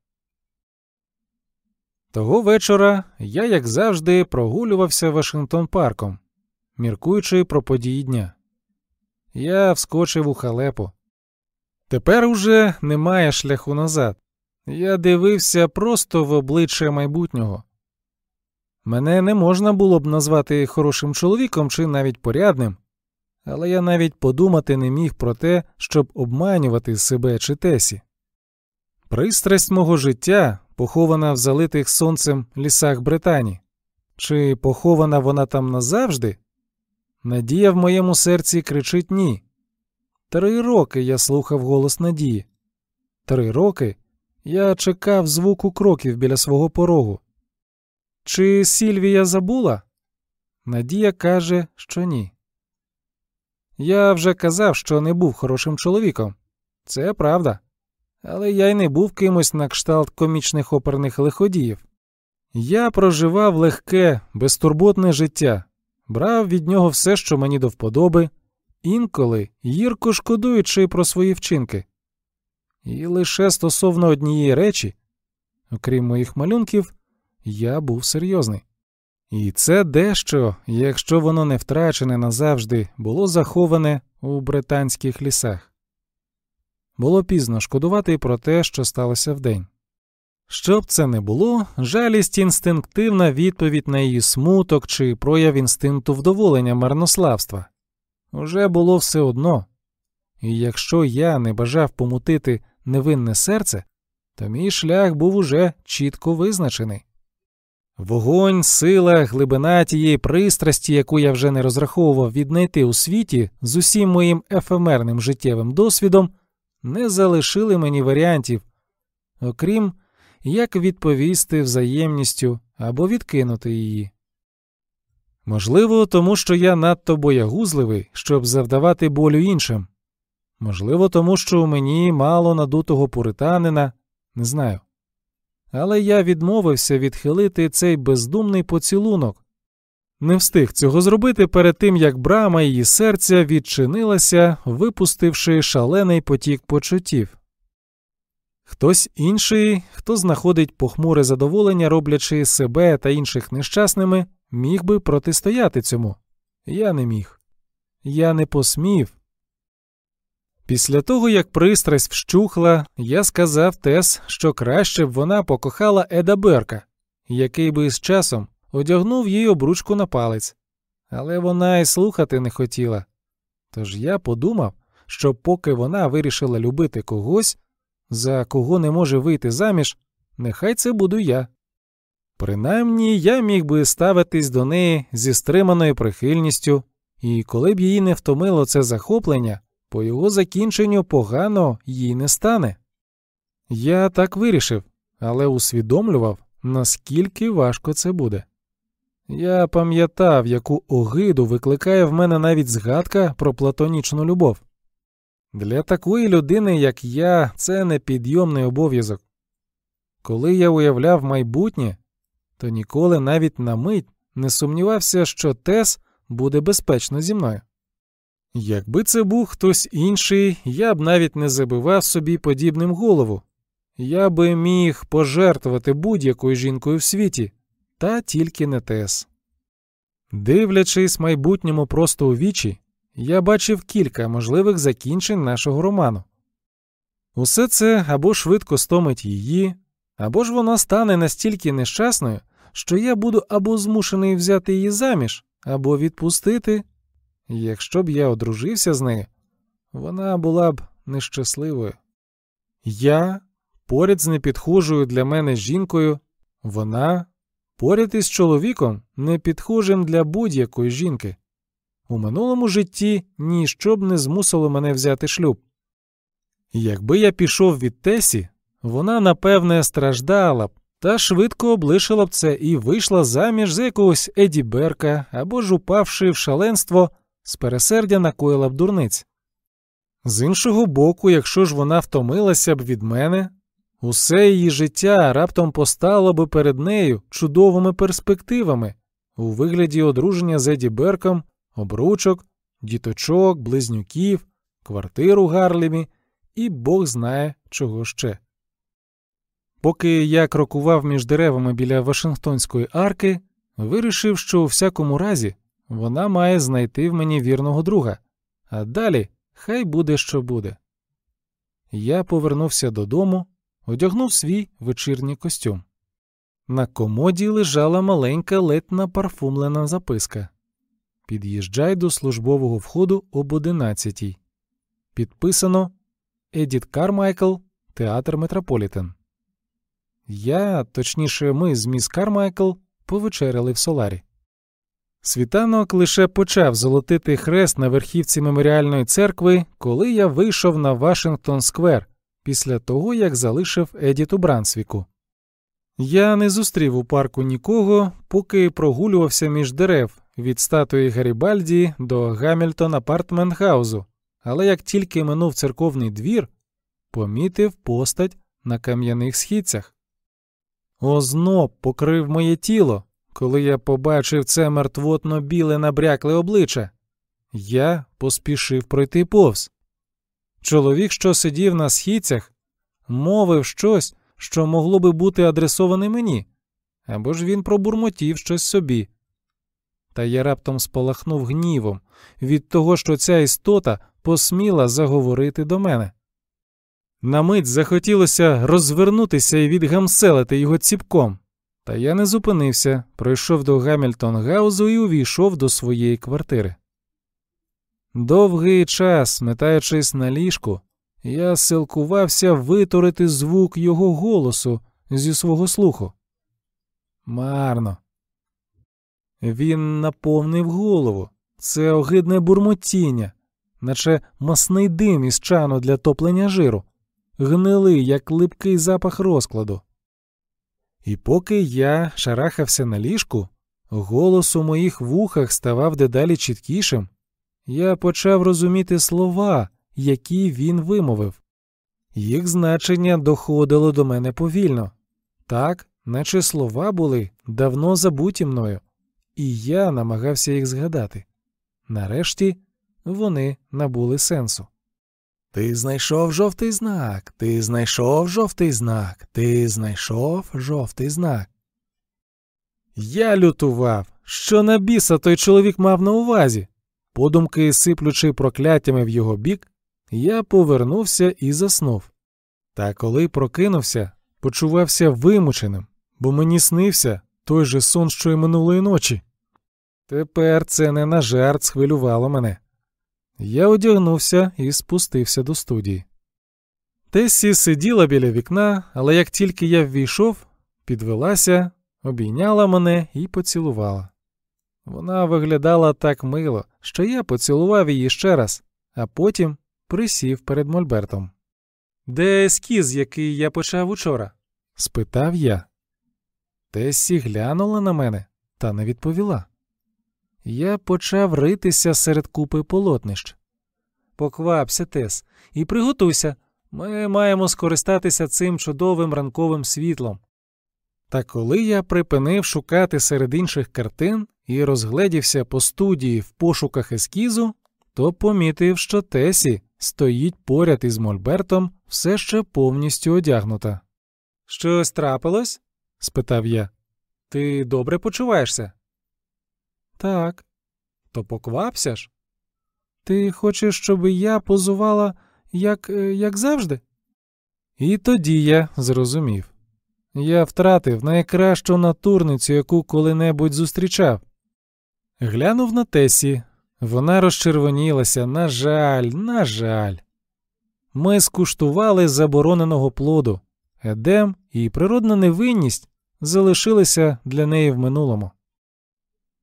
Того вечора я, як завжди, прогулювався Вашингтон парком, міркуючи про події дня. Я вскочив у халепу. Тепер уже немає шляху назад. Я дивився просто в обличчя майбутнього. Мене не можна було б назвати хорошим чоловіком чи навіть порядним, але я навіть подумати не міг про те, щоб обманювати себе чи тесі. Пристрасть мого життя похована в залитих сонцем лісах Британії, чи похована вона там назавжди? Надія в моєму серці кричить ні. Три роки я слухав голос надії. Три роки я чекав звуку кроків біля свого порогу. Чи Сільвія забула? Надія каже, що ні. Я вже казав, що не був хорошим чоловіком. Це правда. Але я й не був кимось на кшталт комічних оперних лиходіїв. Я проживав легке, безтурботне життя, брав від нього все, що мені до вподоби, інколи гірко шкодуючи про свої вчинки. І лише стосовно однієї речі, окрім моїх малюнків, я був серйозний. І це дещо, якщо воно не втрачене назавжди, було заховане у британських лісах. Було пізно шкодувати про те, що сталося вдень. Щоб це не було, жалість інстинктивна відповідь на її смуток чи прояв інстинкту вдоволення марнославства. Уже було все одно, і якщо я не бажав помутити невинне серце, то мій шлях був уже чітко визначений. Вогонь, сила, глибина тієї пристрасті, яку я вже не розраховував віднайти у світі з усім моїм ефемерним життєвим досвідом, не залишили мені варіантів, окрім як відповісти взаємністю або відкинути її. Можливо, тому що я надто боягузливий, щоб завдавати болю іншим. Можливо, тому що у мені мало надутого пуританина, не знаю. Але я відмовився відхилити цей бездумний поцілунок. Не встиг цього зробити перед тим, як брама її серця відчинилася, випустивши шалений потік почуттів. Хтось інший, хто знаходить похмуре задоволення, роблячи себе та інших нещасними, міг би протистояти цьому. Я не міг. Я не посмів. Після того, як пристрасть вщухла, я сказав Тес, що краще б вона покохала Еда Берка, який би з часом одягнув їй обручку на палець, але вона й слухати не хотіла. Тож я подумав, що поки вона вирішила любити когось, за кого не може вийти заміж, нехай це буду я. Принаймні я міг би ставитись до неї зі стриманою прихильністю, і коли б її не втомило це захоплення, по його закінченню погано їй не стане. Я так вирішив, але усвідомлював, наскільки важко це буде. Я пам'ятав, яку огиду викликає в мене навіть згадка про платонічну любов. Для такої людини, як я, це непідйомний обов'язок. Коли я уявляв майбутнє, то ніколи навіть на мить не сумнівався, що Тес буде безпечно зі мною. Якби це був хтось інший, я б навіть не забивав собі подібним голову. Я би міг пожертвувати будь-якою жінкою в світі, та тільки не тес. Дивлячись майбутньому просто у вічі, я бачив кілька можливих закінчень нашого роману. Усе це або швидко стомить її, або ж вона стане настільки нещасною, що я буду або змушений взяти її заміж, або відпустити. Якщо б я одружився з нею, вона була б нещасливою. Я поряд з непідхожою для мене жінкою, вона поряд із чоловіком непідхожим для будь-якої жінки. У минулому житті ніщо б не змусило мене взяти шлюб. Якби я пішов від Тесі, вона напевне страждала б та швидко облишила б це і вийшла заміж за якогось Еді Берка або ж упавши в шаленство, з пересердя накоїла б дурниць. З іншого боку, якщо ж вона втомилася б від мене, усе її життя раптом постало би перед нею чудовими перспективами у вигляді одруження з Еді Берком, обручок, діточок, близнюків, квартиру Гарлемі і Бог знає, чого ще. Поки я крокував між деревами біля Вашингтонської арки, вирішив, що у всякому разі вона має знайти в мені вірного друга, а далі хай буде, що буде. Я повернувся додому, одягнув свій вечірній костюм. На комоді лежала маленька ледь напарфумлена записка Під'їжджай до службового входу об одинадцятій. Підписано Едіт Кармайкл, Театр Метрополітен. Я, точніше, ми з міс Кармайкл повечеряли в Соларі. Світанок лише почав золотити хрест на верхівці меморіальної церкви, коли я вийшов на Вашингтон Сквер після того, як залишив Едіт у Брансвіку. Я не зустрів у парку нікого, поки прогулювався між дерев від статуї Гарібальді до Гамільтон Апартментхаузу, але як тільки минув церковний двір, помітив постать на кам'яних східцях. Озноб покрив моє тіло, коли я побачив це мертвотно біле набрякле обличчя. Я поспішив пройти повз. Чоловік, що сидів на східцях, мовив щось, що могло би бути адресоване мені, або ж він пробурмотів щось собі. Та я раптом спалахнув гнівом від того, що ця істота посміла заговорити до мене. На мить захотілося розвернутися і відгамселити його ціпком, та я не зупинився, пройшов до Гамільтон Гаузу і увійшов до своєї квартири. Довгий час, метаючись на ліжку, я силкувався витурити звук його голосу зі свого слуху. Марно. Він наповнив голову. Це огидне бурмотіння, наче масний дим із чану для топлення жиру гнилий, як липкий запах розкладу. І поки я шарахався на ліжку, голос у моїх вухах ставав дедалі чіткішим, я почав розуміти слова, які він вимовив. Їх значення доходило до мене повільно, так, наче слова були давно забуті мною, і я намагався їх згадати. Нарешті вони набули сенсу. Ти знайшов жовтий знак, ти знайшов жовтий знак, ти знайшов жовтий знак. Я лютував, що на біса той чоловік мав на увазі. Подумки, сиплючи прокляттями в його бік, я повернувся і заснув. Та коли прокинувся, почувався вимученим, бо мені снився той же сон, що й минулої ночі. Тепер це не на жарт схвилювало мене. Я одягнувся і спустився до студії. Тесі сиділа біля вікна, але як тільки я ввійшов, підвелася, обійняла мене і поцілувала. Вона виглядала так мило, що я поцілував її ще раз, а потім присів перед Мольбертом. Де ескіз, який я почав учора? спитав я. Тесі глянула на мене та не відповіла. Я почав ритися серед купи полотнищ. Поквапся, Тес, і приготуйся. Ми маємо скористатися цим чудовим ранковим світлом. Та коли я припинив шукати серед інших картин і розгледівся по студії в пошуках ескізу, то помітив, що Тесі стоїть поряд із Мольбертом, все ще повністю одягнута. Щось трапилось? спитав я. Ти добре почуваєшся? Так. То поквапся ж? Ти хочеш, щоб я позувала, як, е, як завжди? І тоді я зрозумів. Я втратив найкращу натурницю, яку коли-небудь зустрічав. Глянув на Тесі. Вона розчервонілася. На жаль, на жаль. Ми скуштували забороненого плоду. Едем і природна невинність залишилися для неї в минулому.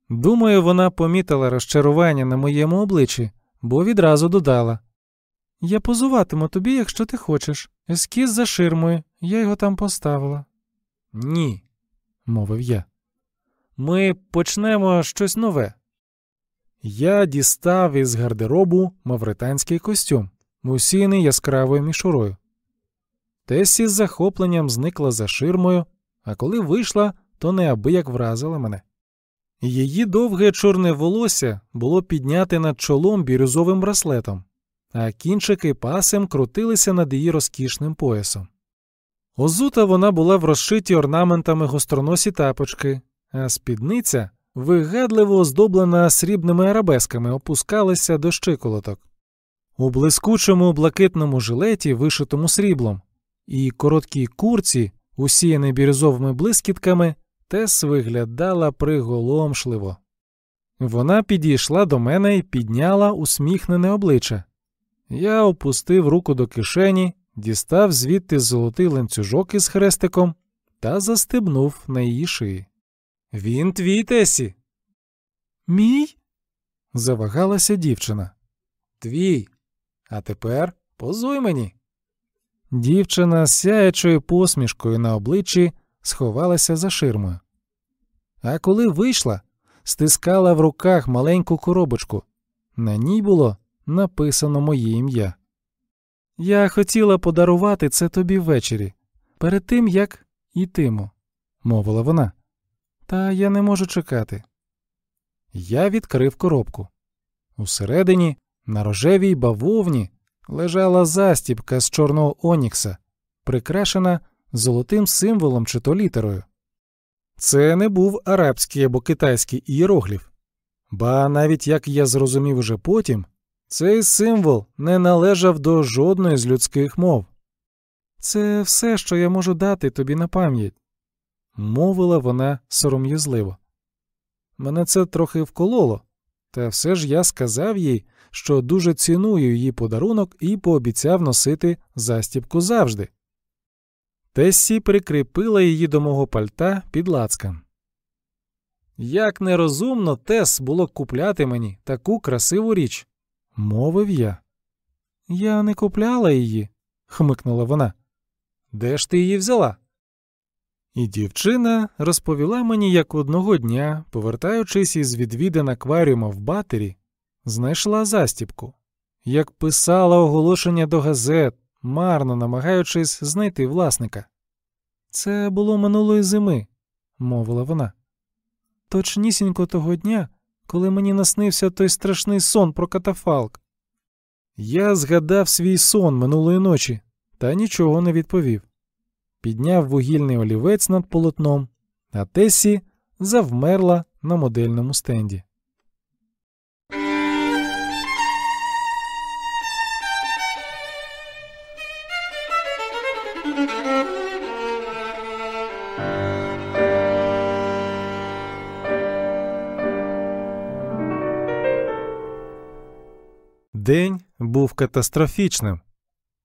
Думаю, вона помітила розчарування на моєму обличчі, бо відразу додала Я позуватиму тобі, якщо ти хочеш. Ескіз за ширмою, я його там поставила. Ні, мовив я. Ми почнемо щось нове. Я дістав із гардеробу мавританський костюм, усіяний яскравою мішурою. Тесі з захопленням зникла за ширмою, а коли вийшла, то неабияк вразила мене. Її довге чорне волосся було підняте над чолом бірюзовим браслетом, а кінчики пасем крутилися над її розкішним поясом. Озута вона була в розшиті орнаментами гостроносі тапочки, а спідниця, вигадливо оздоблена срібними арабесками, опускалася до щиколоток. У блискучому блакитному жилеті, вишитому сріблом, і короткій курці, усіяній бірюзовими блискітками, Тес виглядала приголомшливо. Вона підійшла до мене і підняла усміхнене обличчя. Я опустив руку до кишені, дістав звідти золотий ланцюжок із хрестиком та застебнув на її шиї. Він твій Тесі. Мій? завагалася дівчина. Твій. А тепер позуй мені. Дівчина з сяячою посмішкою на обличчі сховалася за ширмою. А коли вийшла, стискала в руках маленьку коробочку. На ній було написано моє ім'я. Я хотіла подарувати це тобі ввечері, перед тим як ітиму, мовила вона. Та я не можу чекати. Я відкрив коробку. Усередині, на рожевій бавовні, лежала застібка з чорного онікса, прикрашена золотим символом чи то літерою. Це не був арабський або китайський ієрогліф, ба навіть як я зрозумів уже потім, цей символ не належав до жодної з людських мов. Це все, що я можу дати тобі на пам'ять, мовила вона сором'язливо. Мене це трохи вкололо, та все ж я сказав їй, що дуже ціную її подарунок і пообіцяв носити застібку завжди. Тессі прикріпила її до мого пальта під лацкан. Як нерозумно Тес було купляти мені таку красиву річ, мовив я. Я не купляла її, хмикнула вона. Де ж ти її взяла? І дівчина розповіла мені, як одного дня, повертаючись із відвідин акваріума в батері, знайшла застіпку, як писала оголошення до газет, марно намагаючись знайти власника. Це було минулої зими, мовила вона. Точнісінько того дня, коли мені наснився той страшний сон про катафалк. Я згадав свій сон минулої ночі та нічого не відповів. Підняв вугільний олівець над полотном, а Тесі завмерла на модельному стенді. День був катастрофічним.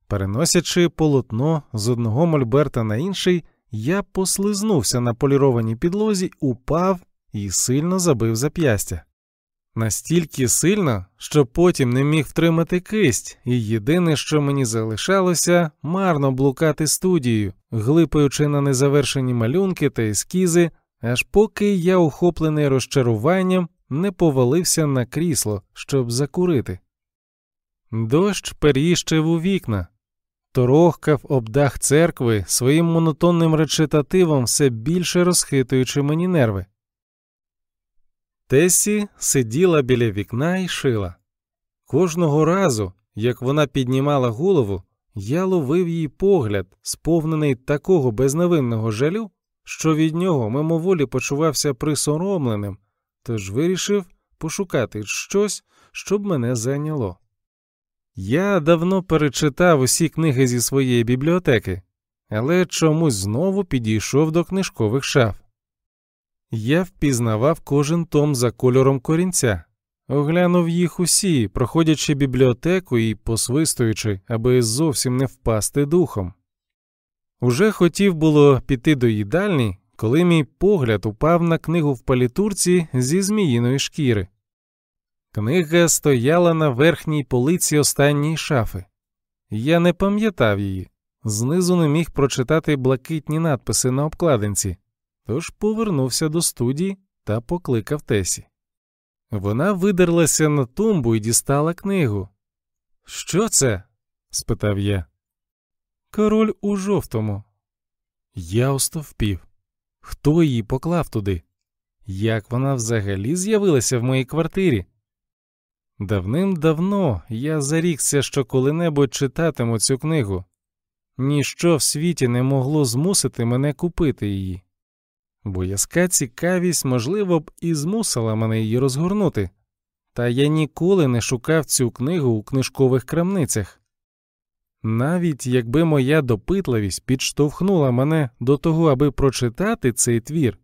Переносячи полотно з одного мольберта на інший, я послизнувся на полірованій підлозі, упав і сильно забив зап'ястя. Настільки сильно, що потім не міг втримати кисть, і єдине, що мені залишалося, марно блукати студією, глипаючи на незавершені малюнки та ескізи, аж поки я, охоплений розчаруванням, не повалився на крісло, щоб закурити. Дощ періщив у вікна, торохкав об дах церкви своїм монотонним речитативом все більше розхитуючи мені нерви. Тесі сиділа біля вікна і шила. Кожного разу, як вона піднімала голову, я ловив її погляд, сповнений такого безневинного жалю, що від нього мимоволі почувався присоромленим, тож вирішив пошукати щось, щоб мене зайняло. Я давно перечитав усі книги зі своєї бібліотеки, але чомусь знову підійшов до книжкових шаф. Я впізнавав кожен том за кольором корінця, оглянув їх усі, проходячи бібліотеку і посвистуючи, аби зовсім не впасти духом. Уже хотів було піти до їдальні, коли мій погляд упав на книгу в палітурці зі зміїної шкіри. Книга стояла на верхній полиці останньої шафи. Я не пам'ятав її, знизу не міг прочитати блакитні надписи на обкладинці, тож повернувся до студії та покликав Тесі. Вона видерлася на тумбу і дістала книгу. Що це? спитав я. Король у жовтому. Я остовпів. Хто її поклав туди? Як вона взагалі з'явилася в моїй квартирі? Давним-давно я зарікся, що коли-небудь читатиму цю книгу. Ніщо в світі не могло змусити мене купити її. Боязка цікавість, можливо б, і змусила мене її розгорнути, та я ніколи не шукав цю книгу у книжкових крамницях. Навіть якби моя допитливість підштовхнула мене до того, аби прочитати цей твір,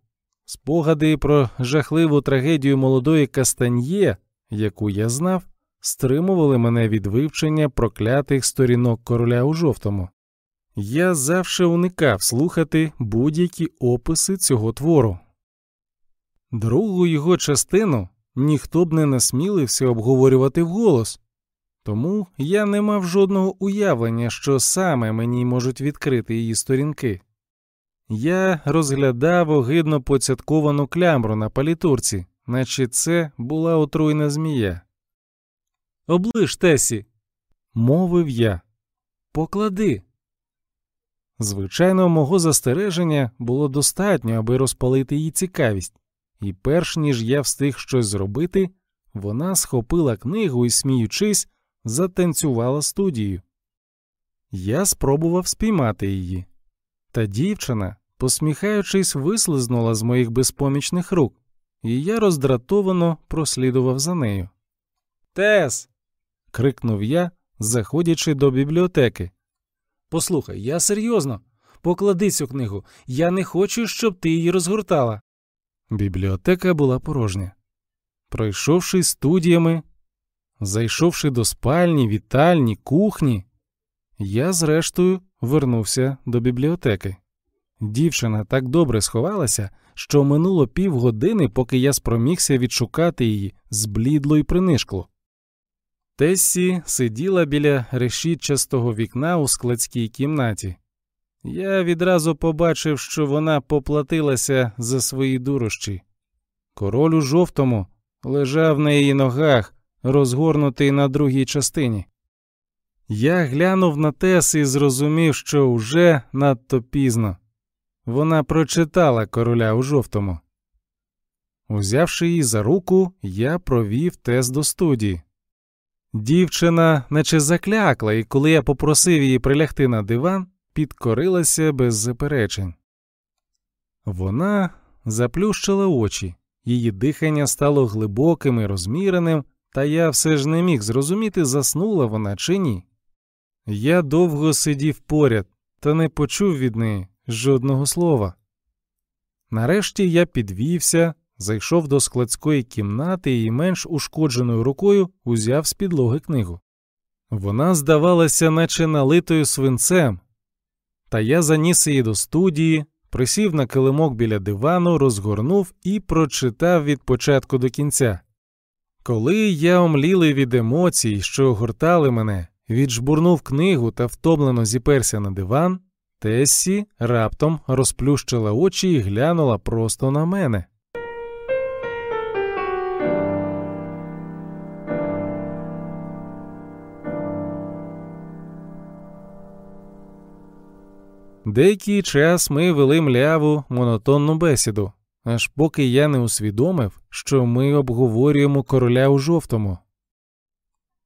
спогади про жахливу трагедію молодої Кастаньє, яку я знав, стримували мене від вивчення проклятих сторінок короля у жовтому. Я завжди уникав слухати будь-які описи цього твору. Другу його частину ніхто б не насмілився обговорювати вголос, тому я не мав жодного уявлення, що саме мені можуть відкрити її сторінки. Я розглядав огидно поцятковану клямру на палітурці, наче це була отруйна змія. Оближ Тесі, мовив я, поклади. Звичайно, мого застереження було достатньо, аби розпалити її цікавість, і перш ніж я встиг щось зробити, вона схопила книгу і, сміючись, затанцювала студію. Я спробував спіймати її, та дівчина, посміхаючись, вислизнула з моїх безпомічних рук, і я роздратовано прослідував за нею. Тес. крикнув я, заходячи до бібліотеки. Послухай, я серйозно. Поклади цю книгу. Я не хочу, щоб ти її розгортала. Бібліотека була порожня. Пройшовши студіями, зайшовши до спальні, вітальні, кухні, я, зрештою, вернувся до бібліотеки. Дівчина так добре сховалася, що минуло півгодини, поки я спромігся відшукати її зблідло й принишкло. Тессі сиділа біля решітчастого вікна у складській кімнаті. Я відразу побачив, що вона поплатилася за свої дурощі. Король у жовтому лежав на її ногах, розгорнутий на другій частині. Я глянув на Тес і зрозумів, що вже надто пізно. Вона прочитала короля у жовтому. Узявши її за руку, я провів Тес до студії. Дівчина наче заклякла, і коли я попросив її прилягти на диван, підкорилася без заперечень. Вона заплющила очі, її дихання стало глибоким і розміреним, та я все ж не міг зрозуміти, заснула вона чи ні. Я довго сидів поряд та не почув від неї жодного слова. Нарешті я підвівся, зайшов до складської кімнати і менш ушкодженою рукою узяв з підлоги книгу. Вона здавалася, наче налитою свинцем, та я заніс її до студії, присів на килимок біля дивану, розгорнув і прочитав від початку до кінця. Коли я омлілий від емоцій, що огортали мене, віджбурнув книгу та втомлено зіперся на диван, Тессі раптом розплющила очі і глянула просто на мене. Деякий час ми вели мляву монотонну бесіду, аж поки я не усвідомив, що ми обговорюємо короля у жовтому.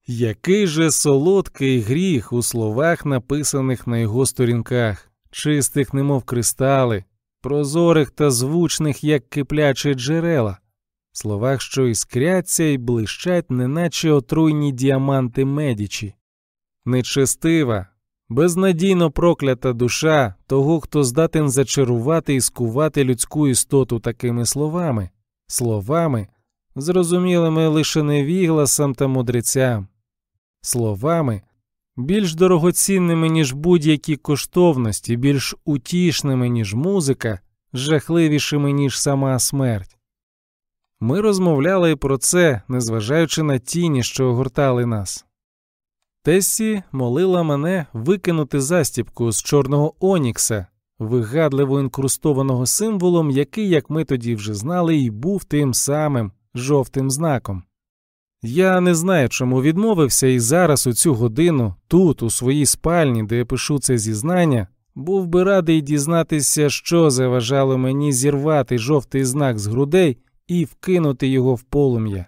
Який же солодкий гріх у словах, написаних на його сторінках, чистих, немов кристали, прозорих та звучних, як киплячі джерела, словах, що іскряться і блищать, неначе отруйні діаманти медічі, нечестива, безнадійно проклята душа того, хто здатен зачарувати і скувати людську істоту такими словами, словами, зрозумілими лише невігласам та мудрецям, словами, більш дорогоцінними, ніж будь-які коштовності, більш утішними, ніж музика, жахливішими, ніж сама смерть. Ми розмовляли про це, незважаючи на тіні, що огортали нас. Тесі молила мене викинути застіпку з чорного Онікса, вигадливо інкрустованого символом, який, як ми тоді вже знали, і був тим самим жовтим знаком. Я не знаю, чому відмовився, і зараз, у цю годину, тут, у своїй спальні, де я пишу це зізнання, був би радий дізнатися, що заважало мені зірвати жовтий знак з грудей і вкинути його в полум'я.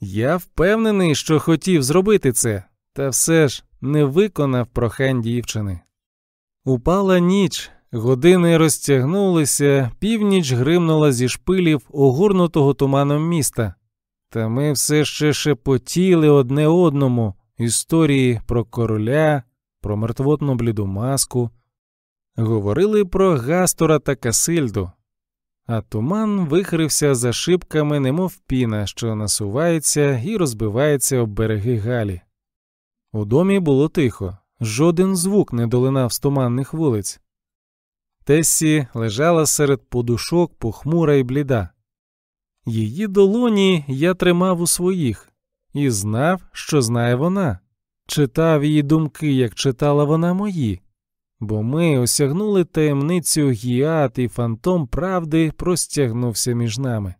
Я впевнений, що хотів зробити це, та все ж не виконав прохань дівчини. Упала ніч, години розтягнулися, північ гримнула зі шпилів огорнутого туманом міста, та ми все ще шепотіли одне одному історії про короля, про мертвотну бліду маску, говорили про Гастора та Касильду, а туман вихрився за шибками, немов піна, що насувається і розбивається об береги Галі. У домі було тихо, жоден звук не долинав з туманних вулиць. Тесі лежала серед подушок похмура й бліда. Її долоні я тримав у своїх і знав, що знає вона, читав її думки, як читала вона мої, бо ми осягнули таємницю гіат і фантом правди простягнувся між нами.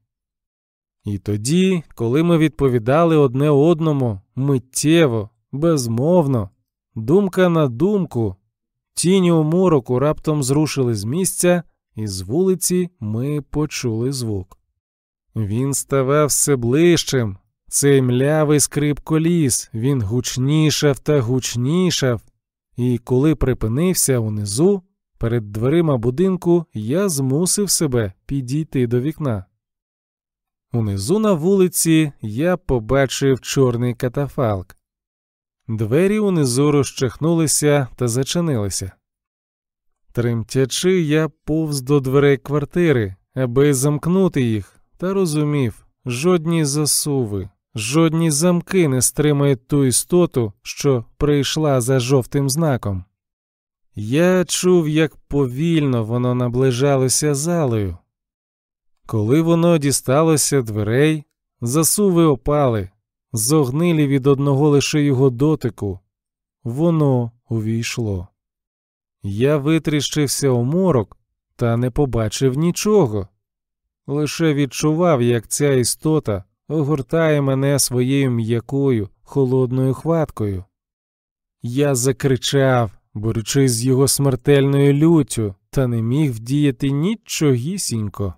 І тоді, коли ми відповідали одне одному миттєво, безмовно, думка на думку, тіні у мороку раптом зрушили з місця, і з вулиці ми почули звук. Він ставав все ближчим, цей млявий скрип коліс, він гучнішав та гучнішав, і коли припинився унизу, перед дверима будинку я змусив себе підійти до вікна. Унизу на вулиці я побачив чорний катафалк. Двері унизу розчахнулися та зачинилися. Тремтячи, я повз до дверей квартири, аби замкнути їх, та розумів жодні засуви, жодні замки не стримають ту істоту, що прийшла за жовтим знаком. Я чув, як повільно воно наближалося залою. Коли воно дісталося дверей, засуви опали, зогнилі від одного лише його дотику, воно увійшло. Я витріщився у морок та не побачив нічого, лише відчував, як ця істота огортає мене своєю м'якою, холодною хваткою. Я закричав, борючись з його смертельною люттю, та не міг вдіяти нічогісінько.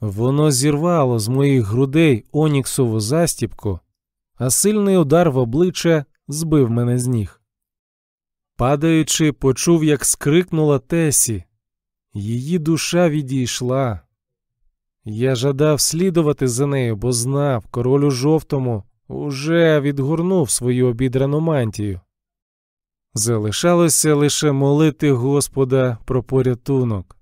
Воно зірвало з моїх грудей оніксову застіпку, а сильний удар в обличчя збив мене з ніг. Падаючи, почув, як скрикнула Тесі. Її душа відійшла. Я жадав слідувати за нею, бо знав, король у жовтому уже відгорнув свою обідрану мантію. Залишалося лише молити Господа про порятунок.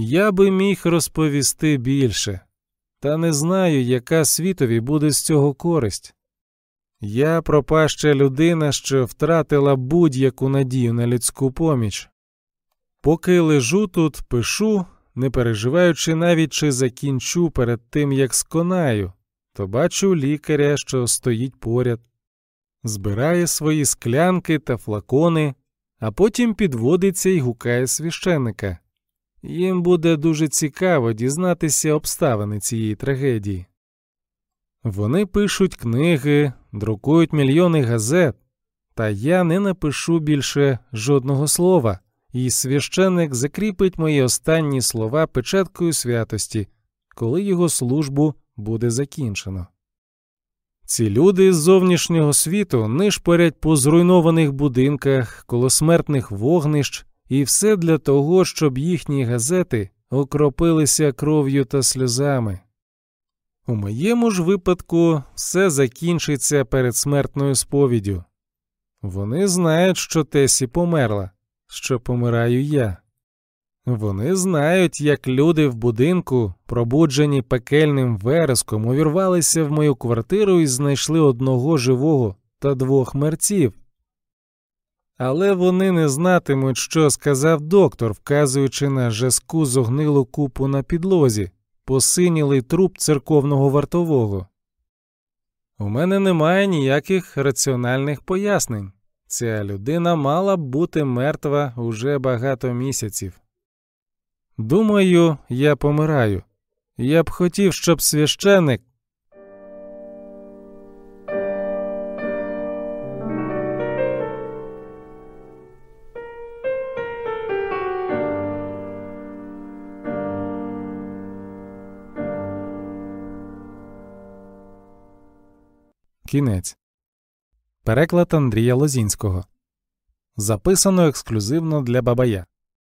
Я би міг розповісти більше, та не знаю, яка світові буде з цього користь. Я пропаща людина, що втратила будь-яку надію на людську поміч. Поки лежу тут, пишу, не переживаючи навіть чи закінчу перед тим, як сконаю, то бачу лікаря, що стоїть поряд, збирає свої склянки та флакони, а потім підводиться і гукає священика. Їм буде дуже цікаво дізнатися обставини цієї трагедії. Вони пишуть книги, друкують мільйони газет, та я не напишу більше жодного слова, і священник закріпить мої останні слова печаткою святості, коли його службу буде закінчено. Ці люди з зовнішнього світу нишпорять по зруйнованих будинках, коло смертних вогнищ, і все для того, щоб їхні газети окропилися кров'ю та сльозами. У моєму ж випадку все закінчиться перед смертною сповіддю. Вони знають, що Тесі померла, що помираю я. Вони знають, як люди в будинку, пробуджені пекельним вереском, увірвалися в мою квартиру і знайшли одного живого та двох мерців. Але вони не знатимуть, що сказав доктор, вказуючи на жаску зогнилу купу на підлозі, посинілий труп церковного вартового. У мене немає ніяких раціональних пояснень. Ця людина мала б бути мертва уже багато місяців. Думаю, я помираю. Я б хотів, щоб священик. Кінець. Переклад Андрія Лозінського. Записано ексклюзивно для Бабая.